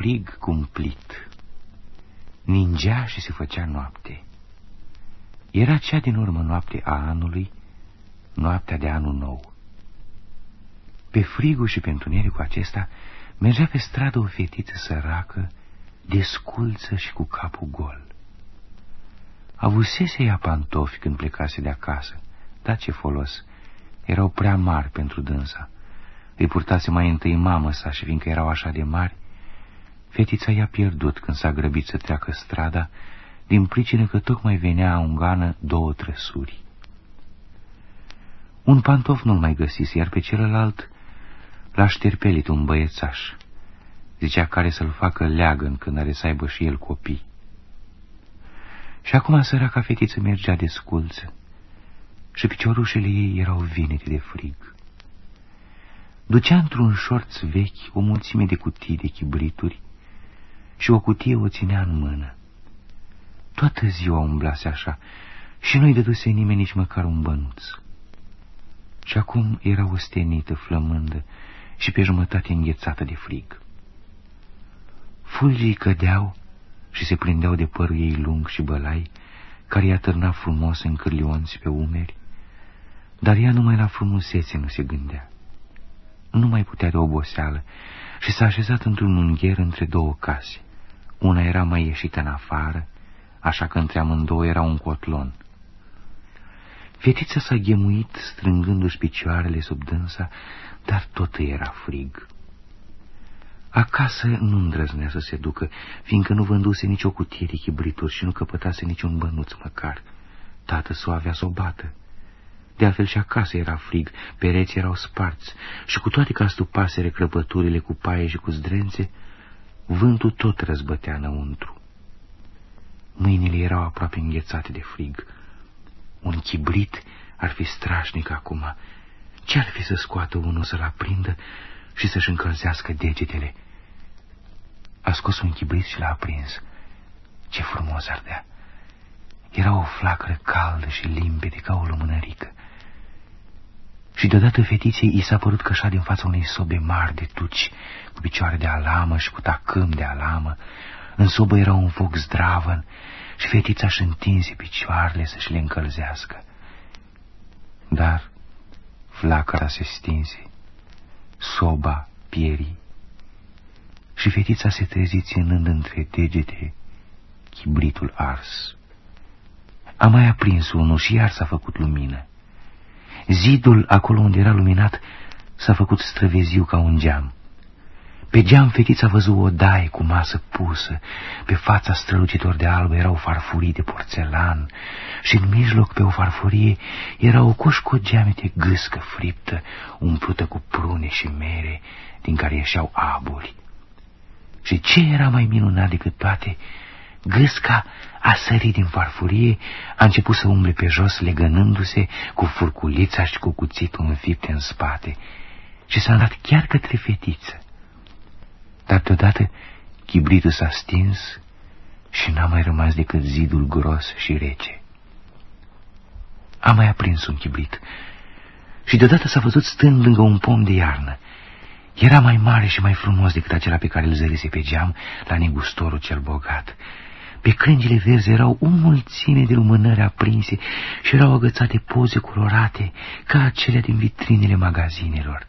frig cumplit. Ningea și se făcea noapte. Era cea din urmă noapte a anului, noaptea de anul nou. Pe frigul și pe întunericul acesta mergea pe stradă o fetiță săracă, desculță și cu capul gol. Avusese ea pantofi când plecase de acasă, dar ce folos, erau prea mari pentru dânsa. Îi purtase mai întâi mamă sa și fiindcă erau așa de mari, fetița i-a pierdut când s-a grăbit să treacă strada, din pricină că tocmai venea un gană două trăsuri. Un pantof nu-l mai găsise, iar pe celălalt l-a șterpelit un băiețaș. Zicea care să-l facă leagăn când are să aibă și el copii. Și acum săraca fetiță mergea de sculță și piciorușele ei erau vinete de frig. Ducea într-un șorț vechi o mulțime de cutii de chibrituri și o cutie o ținea în mână. Toată ziua umblase așa și nu-i dăduse nimeni nici măcar un bănuț. Și acum era ostenită, flămândă și pe jumătate înghețată de frig. Fulgii cădeau și se prindeau de părul ei lung și bălai, care i-a târnat frumos în cârlionți pe umeri, dar ea numai la frumusețe nu se gândea. Nu mai putea de oboseală și s-a așezat într-un ungher între două case. Una era mai ieșită în afară, așa că între amândouă era un cotlon. Fetița s-a ghemuit strângându-și picioarele sub dânsa, dar tot era frig. Acasă nu îndrăznea să se ducă, fiindcă nu vânduse nicio cutie de chibrituri și nu căpătase niciun bănuț măcar. Tată s-o avea să o bată. De altfel și acasă era frig, pereții erau sparți și cu toate că astupase crăpăturile cu paie și cu zdrențe, vântul tot răzbătea înăuntru. Mâinile erau aproape înghețate de frig. Un chibrit ar fi strașnic acum. Ce-ar fi să scoată unul să-l aprindă și să-și încălzească degetele? A scos un chibrit și l-a aprins. Ce frumos ardea! Era o flacără caldă și limpede ca o lumânărică. Și deodată fetiței i s-a părut că așa din fața unei sobe mari de tuci, cu picioare de alamă și cu tacâm de alamă, în sobă era un foc zdravăn și fetița își întinse picioarele să-și le încălzească. Dar flacăra se stinse, soba pierii și fetița se trezi ținând între degete chibritul ars. A mai aprins unul și iar s-a făcut lumină. Zidul, acolo unde era luminat, s-a făcut străveziu ca un geam. Pe geam fetița văzut o daie cu masă pusă, pe fața strălucitor de alb erau farfurii de porțelan și în mijloc pe o farfurie era o coșcă geamete gâscă friptă, umplută cu prune și mere, din care ieșeau aburi. Și ce era mai minunat decât toate, gâsca a sărit din farfurie, a început să umble pe jos, legănându-se cu furculița și cu cuțitul înfipte în spate și s-a dat chiar către fetiță. Dar deodată chibritul s-a stins și n-a mai rămas decât zidul gros și rece. A mai aprins un chibrit și deodată s-a văzut stând lângă un pom de iarnă. Era mai mare și mai frumos decât acela pe care îl zărise pe geam la negustorul cel bogat. Pe crângile verzi erau o mulțime de lumânări aprinse și erau agățate poze colorate ca acelea din vitrinele magazinelor.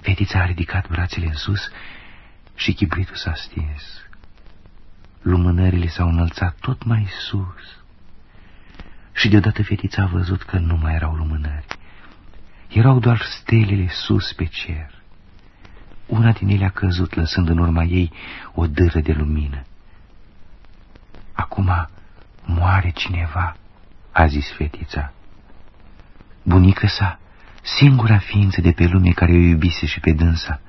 Fetița a ridicat brațele în sus și chibritul s-a stins. Lumânările s-au înălțat tot mai sus și deodată fetița a văzut că nu mai erau lumânări. Erau doar stelele sus pe cer. Una din ele a căzut, lăsând în urma ei o dâră de lumină. Acum moare cineva, a zis fetița. Bunica sa, singura ființă de pe lume care o iubise și pe dânsa,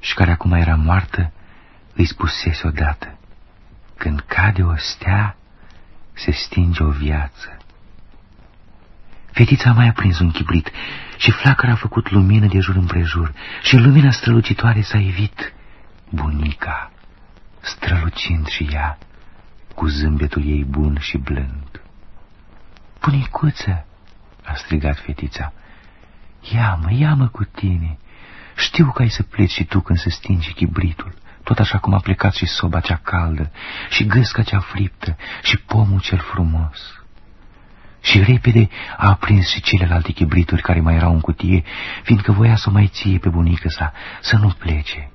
și care acum era moartă, îi spusese odată, când cade o stea, se stinge o viață. Fetița a mai aprins un chibrit și flacăra a făcut lumină de jur împrejur și în lumina strălucitoare s-a evit bunica, strălucind și ea cu zâmbetul ei bun și blând. Bunicuță, a strigat fetița, ia-mă, ia-mă cu tine, știu că ai să pleci și tu când se stinge chibritul, tot așa cum a plecat și soba cea caldă, și gâsca cea friptă, și pomul cel frumos. Și repede a aprins și celelalte chibrituri care mai erau în cutie, fiindcă voia să o mai ție pe bunică sa, să nu plece.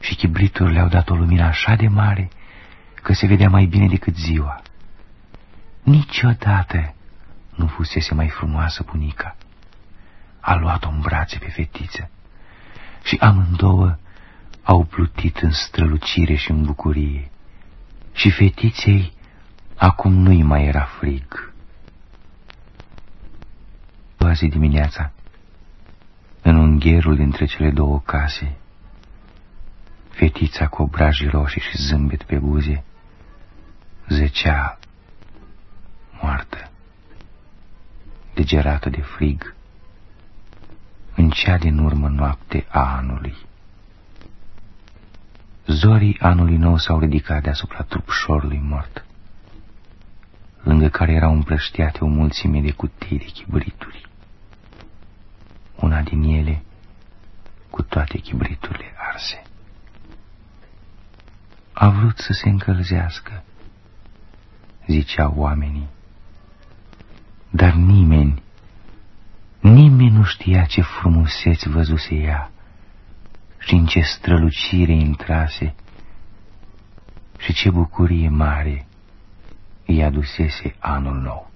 Și chibriturile le-au dat o lumină așa de mare, că se vedea mai bine decât ziua. Niciodată nu fusese mai frumoasă bunica. A luat-o în brațe pe fetiță și amândouă au plutit în strălucire și în bucurie. Și fetiței acum nu-i mai era frig. A zi dimineața, în ungherul dintre cele două case, fetița cu obrajii roșii și zâmbet pe buze, zăcea moartă, degerată de frig, în cea din urmă noapte a anului. Zorii anului nou s-au ridicat deasupra trupșorului mort, lângă care erau împrăștiate o mulțime de cutii de chibrituri. Una din ele cu toate chibriturile arse. A vrut să se încălzească, ziceau oamenii, dar nimeni, nimeni nu știa ce frumuseți văzuse ea și în ce strălucire intrase și ce bucurie mare îi adusese anul nou.